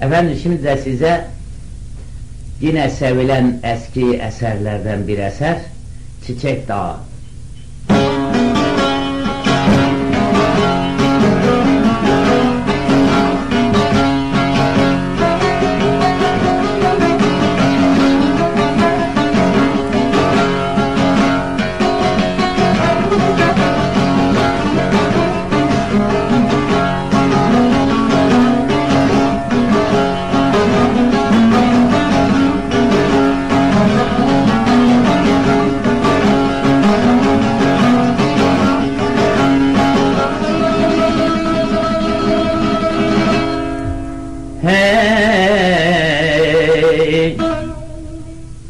Efendim şimdi de size yine sevilen eski eserlerden bir eser Çiçek Dağı. Hey!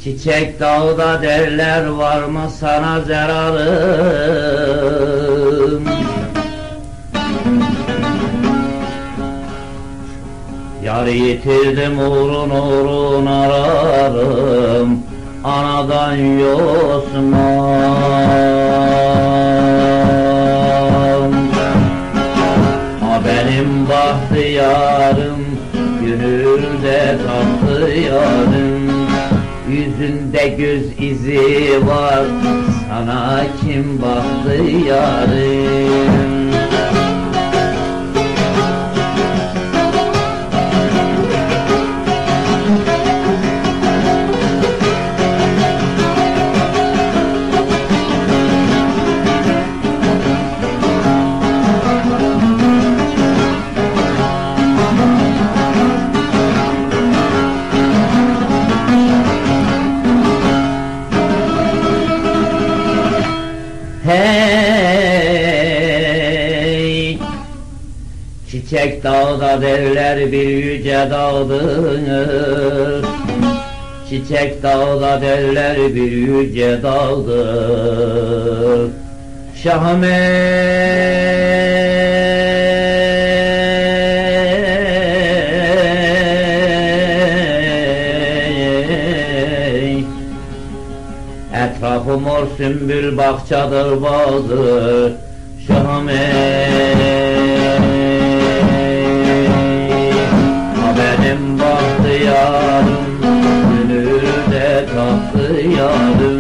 Çiçek dağda derler var mı sana zararım. Yar yitirdim uğrun uğrun ararım Anadan yosman Ha benim bahtiyarım Gönülde tatlı yarım Yüzünde göz izi var Sana kim baktı yarım Hey Çiçek dağda derler bir yüce dağdır. Çiçek dağda derler bir yüce dağdır. Şahım Etrafı mor sümbül bahçadır bağdır Şahım ey Ha benim bahtiyarım Gönülde tahtı yarım